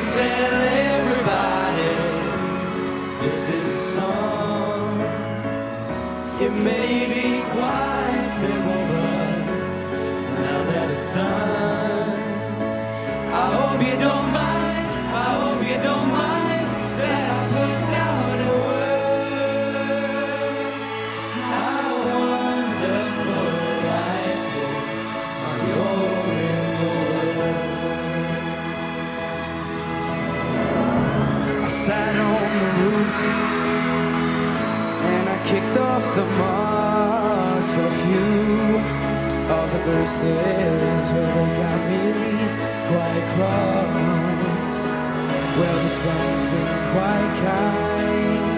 Tell everybody this is a song. It may be quite simple, but now that it's done, and I kicked off the moss for a few of the verses where they got me quite cross. Well, the sun's been quite kind.